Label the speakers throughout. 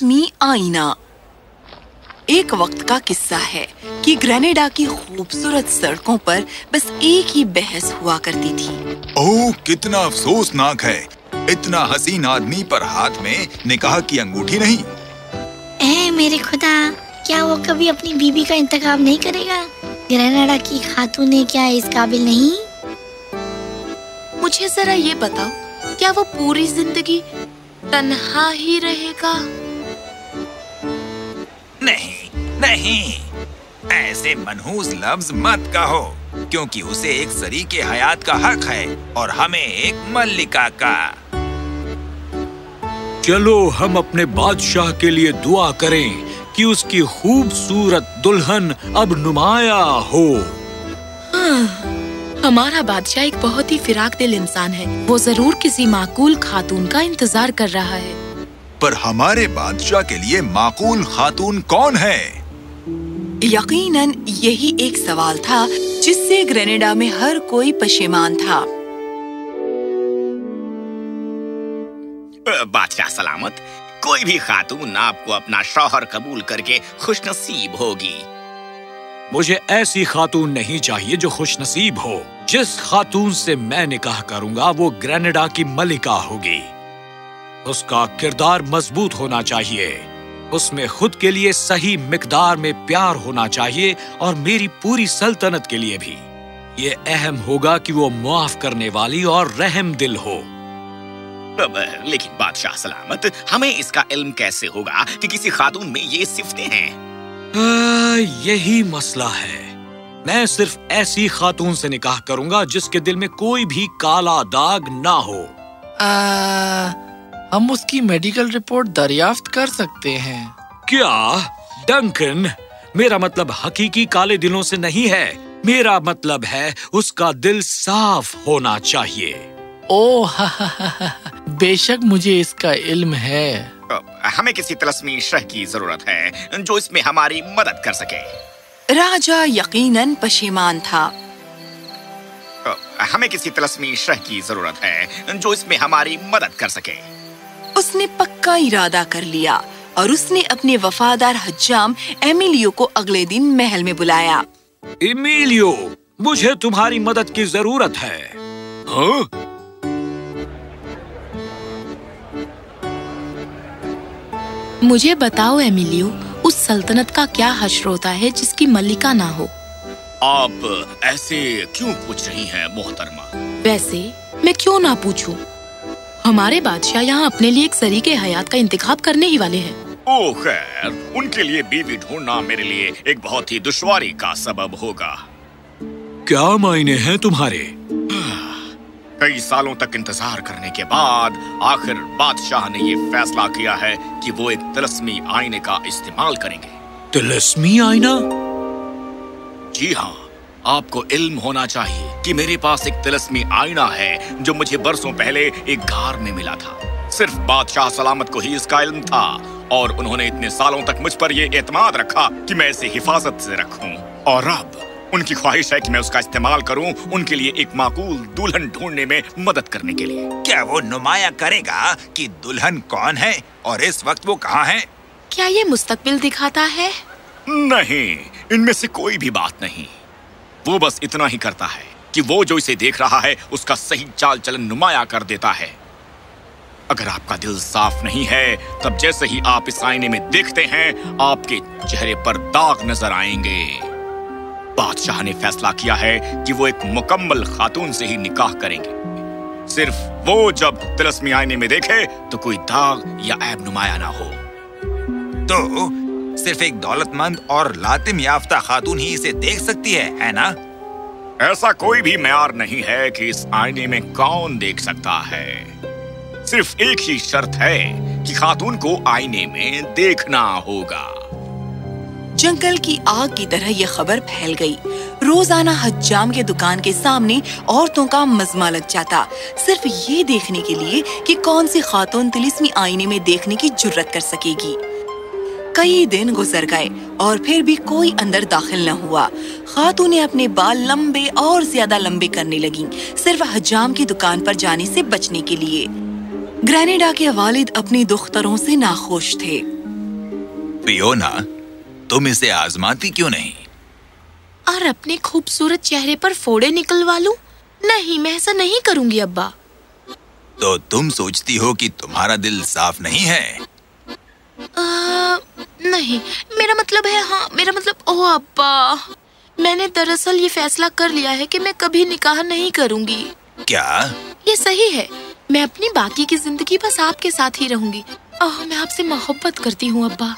Speaker 1: तिलस्मी आईना। एक वक्त का किस्सा है कि ग्रेनेडा की खूबसूरत सड़कों पर बस एक ही बहस हुआ करती थी।
Speaker 2: ओह कितना अफसोसनाक है। इतना हसीन आदमी पर हाथ में निकाह की अंगूठी नहीं।
Speaker 3: ए मेरे खुदा क्या वो कभी अपनी बीबी का इंतखाब नहीं करेगा? ग्रेनाडा की खातून ने क्या इस काबिल नहीं?
Speaker 1: मुझे जरा ये बताओ क्या वो पूरी ज़िंदगी तन्हा ही रहेगा?
Speaker 2: नहीं नहीं। ऐसे मनहूस लफ्ज मत कहो क्योंकि उसे एक सरीके हयात का हक है और हमें एक मल्लिका का।
Speaker 4: चलो हम अपने बादशाह के लिए दुआ करें कि उसकी खूबसूरत दुल्हन अब नुमाया हो
Speaker 1: हमारा बादशाह एक बहुत ही फिराक दिल इंसान है। वो ज़रूर किसी माकूल खातून का इंतज़ार कर रहा है।
Speaker 2: पर हमारे बादशाह के लिए माकूल खातून कौन है?
Speaker 1: यकीनन यही एक सवाल था जिससे ग्रेनेडा में हर कोई पशेमान था।
Speaker 5: बादशाह सलामत कोई भी खातून आपको अपना शौहर कबूल करके खुशनसीब होगी।
Speaker 4: मुझे ऐसी खातून नहीं चाहिए जो खुशनसीब हो। जिस खातून से मैं निकाह करूँगा वो ग्रेनेडा की मलिका होगी। उसका किरदार मज़बूत होना चाहिए। उसमें खुद के लिए सही मिकदार में प्यार होना चाहिए और मेरी पूरी सल्तनत के लिए भी। ये अहम होगा कि वो मुआफ करने वाली और रहम दिल हो।
Speaker 5: लेकिन बादशाह सलामत हमें इसका इल्म कैसे होगा कि किसी खातून में ये सिफतें हैं?
Speaker 4: यही मसला है। मैं सिर्फ़ ऐसी खातून से निकाह करूँगा जिसके दिल में कोई भी काला दाग ना हो।
Speaker 6: आ, हम उसकी मेडिकल रिपोर्ट दरियाफ्त कर सकते हैं।
Speaker 4: क्या? डंकन मेरा मतलब हकीकी काले दिलों से नहीं है। मेरा मतलब है उसका दिल साफ़ होना चाहिए।
Speaker 6: ओ हा, हा, हा, बेशक मुझे इसका इल्म है।
Speaker 5: हमें किसी तलस्मी शह की ज़रूरत है जो इसमें हमारी मदद कर सके।
Speaker 1: राजा यकीनन पशेमान था।
Speaker 5: हमें किसी तलस्मी शह की ज़रूरत है जो इसमें हमारी मदद कर सके।
Speaker 1: उसने पक्का इरादा कर लिया और उसने अपने वफादार हज्जाम एमिलियो को अगले दिन महल में बुलाया
Speaker 4: इमिलियो मुझे तुम्हारी मदद की ज़रूरत है हाँ?
Speaker 1: मुझे बताओ एमिलियो उस सल्तनत का क्या हश्र होता है जिसकी मल्लिका ना हो
Speaker 5: आप ऐसे क्यों पूछ रही हैं मोहतरमा
Speaker 1: वैसे मैं क्यों ना पूछूँ? हमारे बादशाह यहाँ अपने लिए एक सरीके हयात का इंतखाब करने ही वाले हैं।
Speaker 5: ओ खैर उनके लिए बीवी ढूंढना मेरे लिए एक बहुत ही दुश्वारी का सबब होगा।
Speaker 4: क्या मायने हैं तुम्हारे?
Speaker 5: कई सालों तक इंतज़ार करने के बाद आखिर बादशाह ने ये फैसला किया है कि वो एक तिलस्मी आईने का इस्तेमाल करेंगे।
Speaker 4: तिलस्मी आईना?
Speaker 5: जी हाँ आपको इल्म होना चाहिए कि मेरे पास एक तिलस्मी आईना है जो मुझे बरसों पहले एक गार में मिला था। सिर्फ़ बादशाह सलामत को ही इसका इल्म था और उन्होंने इतने सालों तक मुझ पर यह एतमाद रखा कि मैं इसे हिफाजत से रखूँ। और अब उनकी ख्वाहिश है कि मैं उसका इस्तेमाल करूँ उनके लिए एक माकूल दुल्हन ढूँढने में मदद करने के लिए।
Speaker 2: क्या वो नुमाया करेगा कि दुल्हन कौन है और इस वक्त वो कहाँ है?
Speaker 1: क्या ये मुस्तकबिल दिखाता है?
Speaker 5: नहीं इनमें से कोई भी बात नहीं। वो बस इतना ही करता है कि वो जो इसे देख रहा है, उसका सही चाल चलन नुमाया कर देता है। अगर आपका दिल साफ़ नहीं है, तब जैसे ही आप इस आईने में देखते हैं, आपके चेहरे पर दाग नज़र आएँगे। बादशाह ने फैसला किया है कि वो एक मुकम्मल खातून से ही निकाह करेंगे। सिर्फ़ वो जब तिलस्मी आईने में देखे तो कोई दाग या ऐब नुमाया ना हो।
Speaker 2: तो सिर्फ़ एक दौलतमंद और लातिम याफ्ता खातून ही इसे देख सकती है है ना?
Speaker 5: ऐसा कोई भी मैार नहीं है कि इस आईने में कौन देख सकता है। सिर्फ़ एक ही शर्त है कि खातून को आईने में देखना होगा।
Speaker 1: जंगल की आग की तरह यह खबर फैल गई। रोज़ाना हज्जाम के दुकान के सामने औरतों का मजमा लग जाता। सिर्फ़ ये देखने के लिए कि कौन सी खातून तिलिस्मी आईने में देखने की जुर्रत कर सकेगी। कई दिन गुजर गए और फिर भी कोई अंदर दाखिल न हुआ। खातून अपने बाल लंबे और ज़्यादा लंबे करने लगी सिर्फ़ हजाम की दुकान पर जाने से बचने के लिए। ग्रेनेडा के वालिद अपनी दुख्तरों से नाखुश थे।
Speaker 2: पियोना तुम इसे आजमाती क्यों नहीं?
Speaker 7: और अपने खूबसूरत चेहरे पर फोड़े निकलवा लूँ? नहीं मैं ऐसा नहीं करूँगी अब्बा।
Speaker 2: तो तुम सोचती हो कि तुम्हारा दिल साफ़ नहीं है?
Speaker 7: आ, नहीं मेरा मतलब है हाँ मेरा मतलब ओह अब्बा। मैंने दरअसल ये फैसला कर लिया है कि मैं कभी निकाह नहीं करूँगी।
Speaker 2: क्या?
Speaker 7: ये सही है। मैं अपनी बाकी की ज़िंदगी बस आपके साथ ही रहूँगी। ओह मैं आपसे मोहब्बत करती हूँ अब्बा।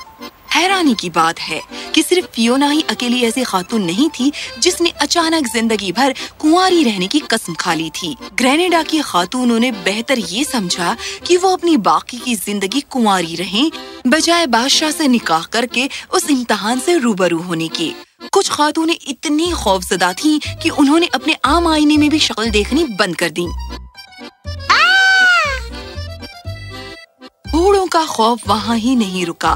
Speaker 1: हैरानी की बात है कि सिर्फ़ फियोना ही अकेली ऐसी खातून नहीं थी जिसने अचानक ज़िंदगी भर कुंवारी रहने की कसम खा ली थी। ग्रेनेडा की खातूनों ने बेहतर ये समझा कि वो अपनी बाकी की ज़िंदगी कुंवारी रहें बजाय बादशाह से निकाह करके उस इम्तहान से रूबरू होने की। कुछ खातूनें इतनी खौफजदा थीं कि उन्होंने अपने आम आईने में भी शक्ल देखनी बंद कर दी। बूढ़ों का खौफ वहाँ ही नहीं रुका।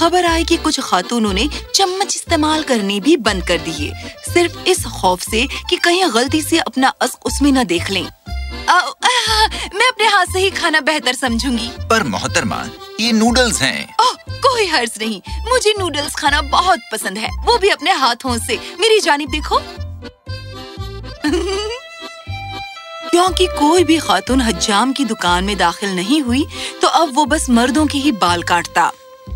Speaker 1: खबर आई कि कुछ खातूनों ने चम्मच इस्तेमाल करने भी बंद कर दिए। सिर्फ़ इस खौफ से कि कहीं गलती से अपना अस्क उसमें न देख लें। आ, आ, मैं अपने हाथ से ही खाना बेहतर समझूँगी।
Speaker 2: पर मोहतरमा ये नूडल्स हैं।
Speaker 1: ओह कोई हर्ज नहीं। मुझे नूडल्स खाना बहुत पसंद है। वो भी अपने हाथों से। मेरी जानिब देखो। क्योंकि कोई भी खातून हज्जाम की दुकान में दाखिल नहीं हुई तो अब वो बस मर्दों के ही बाल काटता।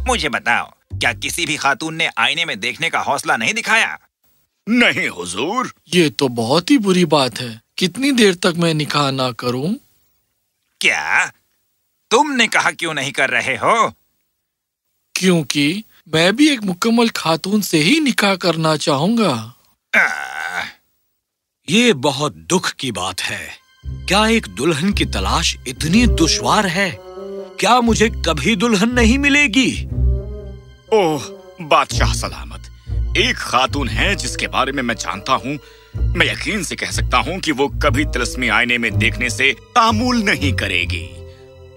Speaker 2: मुझे बताओ क्या किसी भी खातून ने आईने में देखने का हौसला नहीं दिखाया?
Speaker 5: नहीं हुजूर।
Speaker 6: ये तो बहुत ही बुरी बात है। कितनी देर तक मैं निकाह ना करूँ?
Speaker 2: क्या? तुमने कहा क्यों नहीं कर रहे हो?
Speaker 6: क्योंकि मैं भी एक मुकम्मल खातून से ही निकाह करना चाहूँगा।
Speaker 2: आ,
Speaker 4: ये बहुत दुख की बात है। क्या एक दुल्हन की तलाश इतनी दुश्वार है? क्या मुझे कभी दुल्हन नहीं मिलेगी?
Speaker 5: ओह बादशाह सलामत एक खातून है जिसके बारे में मैं जानता हूँ मैं यकीन से कह सकता हूँ कि वो कभी तिलस्मी आईने में देखने से तामुल नहीं करेगी।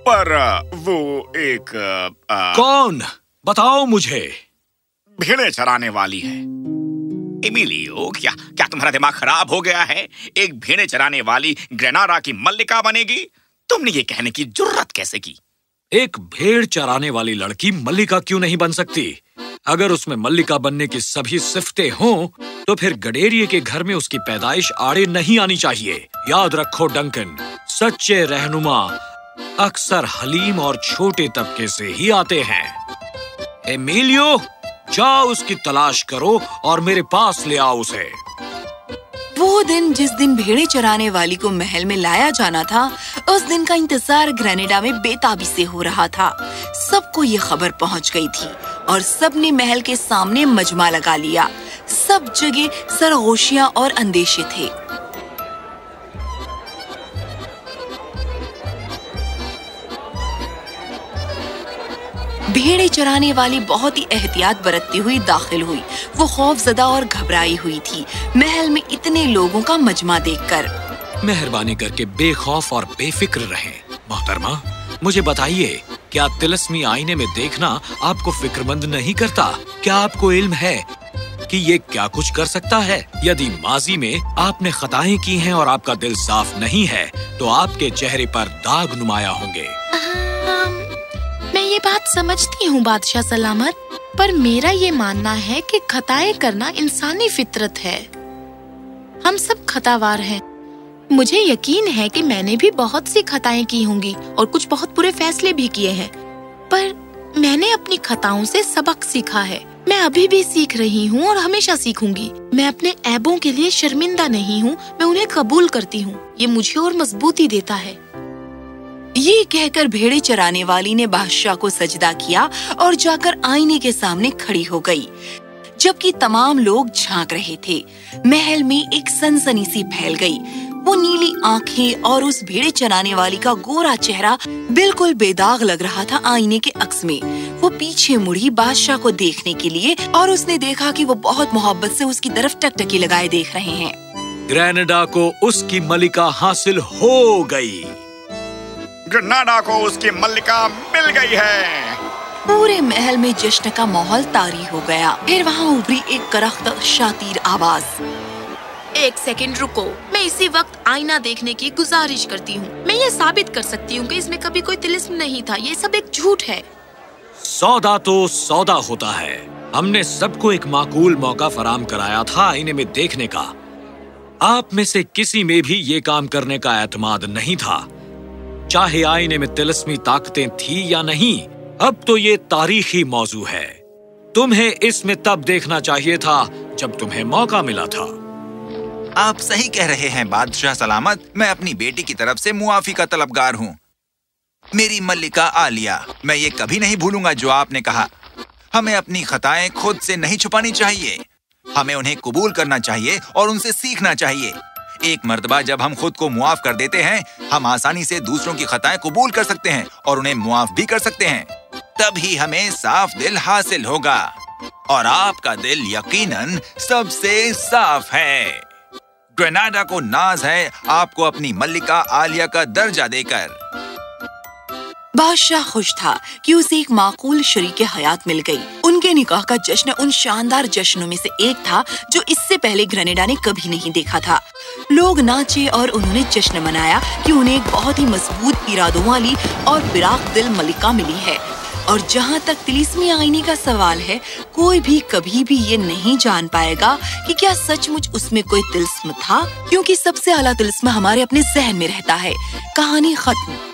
Speaker 5: पर वो एक आ,
Speaker 4: कौन? बताओ मुझे।
Speaker 5: भेड़े चराने वाली है। इमिलियो क्या क्या तुम्हारा दिमाग खराब हो गया है? एक भेड़े चराने वाली ग्रेनारा की मल्लिका बनेगी? तुमने ये कहने की जुर्रत कैसे की?
Speaker 4: एक भेड़ चराने वाली लड़की मल्लिका क्यों नहीं बन सकती? अगर उसमें मल्लिका बनने की सभी सिफ्ते हों, तो फिर गडेरिए के घर में उसकी पैदाइश आड़े नहीं आनी चाहिए। याद रखो, डंकन, सच्चे रहनुमा अक्सर हलीम और छोटे तबके से ही आते हैं। एमिलियो, जाओ उसकी तलाश करो और मेरे पास ले आओ उसे।
Speaker 1: वो दिन जिस दिन भेड़े चराने वाली को महल में लाया जाना था, उस दिन का इंतज़ार ग्रेनेडा में बेताबी से हो रहा था। सबको ये खबर पहुँच गई थी और सबने महल के सामने मजमा लगा लिया। सब जगह सरगोशियाँ और अंदेशे थे। भेड़े चराने वाली बहुत ही एहतियात बरतती हुई दाखिल हुई। वो खौफजदा और घबराई हुई थी। महल में इतने लोगों का मजमा देखकर।
Speaker 4: मेहरबानी करके बेखौफ और बेफिक्र रहें। मोहतरमा, मुझे बताइए, क्या तिलस्मी आईने में देखना आपको फिक्रमंद नहीं करता? क्या आपको इल्म है? कि ये क्या कुछ कर सकता है? यदि माजी में आपने खताएँ की हैं और आपका दिल साफ़ नहीं है तो आपके चेहरे पर दाग नुमाया होंगे।
Speaker 7: मैं ये बात समझती हूँ बादशाह सलामत, पर मेरा ये मानना है कि खताएँ करना इंसानी फितरत है। हम सब खतावार हैं। मुझे यकीन है कि मैंने भी बहुत सी खताएँ की होंगी और कुछ बहुत बुरे फैसले भी किए हैं, पर मैंने अपनी खताओं से सबक सीखा है। मैं अभी भी सीख रही हूँ और हमेशा सीखूँगी। मैं अपने ऐबों के लिए शर्मिंदा नहीं हूँ, मैं उन्हें कबूल करती हूँ। ये मुझे और मजबूती देता है।
Speaker 1: ये कहकर भेड़े चराने वाली ने बादशाह को सजदा किया और जाकर आईने के सामने खड़ी हो गई, जबकि तमाम लोग झाँक रहे थे। महल में एक सनसनी सी फैल गई। वो नीली आँखें और उस भेड़े चराने वाली का गोरा चेहरा बिल्कुल बेदाग लग रहा था आईने के अक्स में। वो पीछे मुड़ी बादशाह को देखने के लिए और उसने देखा कि वो बहुत मोहब्बत से उसकी तरफ़ टकटकी लगाए देख रहे हैं।
Speaker 4: ग्रेनेडा को उसकी मलिका हासिल हो गई।
Speaker 5: ग्रनाडा को उसकी मल्लिका मिल गई है।
Speaker 1: पूरे महल में जश्न का माहौल तारी हो गया। फिर वहाँ उभरी एक करख्त शातिर आवाज़।
Speaker 7: एक सेकंड रुको। मैं इसी वक्त आईना देखने की गुजारिश करती हूँ। मैं ये साबित कर सकती हूँ कि इसमें कभी कोई तिलिस्म नहीं था। ये सब एक झूठ है।
Speaker 4: सौदा तो सौदा होता है। हमने सबको एक माकूल मौका फराम कराया था आईने में देखने का। आप में से किसी में भी ये काम करने का एतमाद नहीं था। चाहे आईने में तिलस्मी ताकतें थी या नहीं, अब तो ये तारीखी मौजू है। तुम्हें इसमें तब देखना चाहिए था जब तुम्हें मौका मिला था।
Speaker 2: आप सही कह रहे हैं, बादशाह सलामत। मैं अपनी बेटी की तरफ़ से मुआफी का तलबगार हूँ। मेरी मल्लिका आलिया, मैं ये कभी नहीं भूलूँगा जो आपने कहा। हमें अपनी खताएँ खुद से नहीं छुपानी चाहिए। हमें उन्हें कबूल करना चाहिए और उनसे सीखना चाहिए। एक मर्तबा जब हम खुद को मुआफ कर देते हैं, हम आसानी से दूसरों की खताएँ कबूल कर सकते हैं और उन्हें मुआफ भी कर सकते हैं। तभी हमें साफ़ दिल हासिल होगा और आपका दिल यकीनन सबसे साफ़ है। ग्रेनाडा को नाज है आपको अपनी मल्लिका आलिया का दर्जा देकर।
Speaker 1: बादशाह खुश था कि उसे एक माकूल शरीक हयात मिल गई। उनके निकाह का जश्न उन शानदार जश्नों में से एक था, जो इससे पहले ग्रेनेडा ने कभी नहीं देखा था। लोग नाचे और उन्होंने जश्न मनाया कि उन्हें एक बहुत ही मज़बूत इरादों वाली और बिराक दिल मलिका मिली है। और जहाँ तक तिलिस्मी आईने का सवाल है, कोई भी कभी भी ये नहीं जान पाएगा कि क्या सचमुच उसमें कोई तिलस्म था, क्योंकि सबसे आला तिलस्म हमारे अपने जहन में रहता है। कहानी खत्म।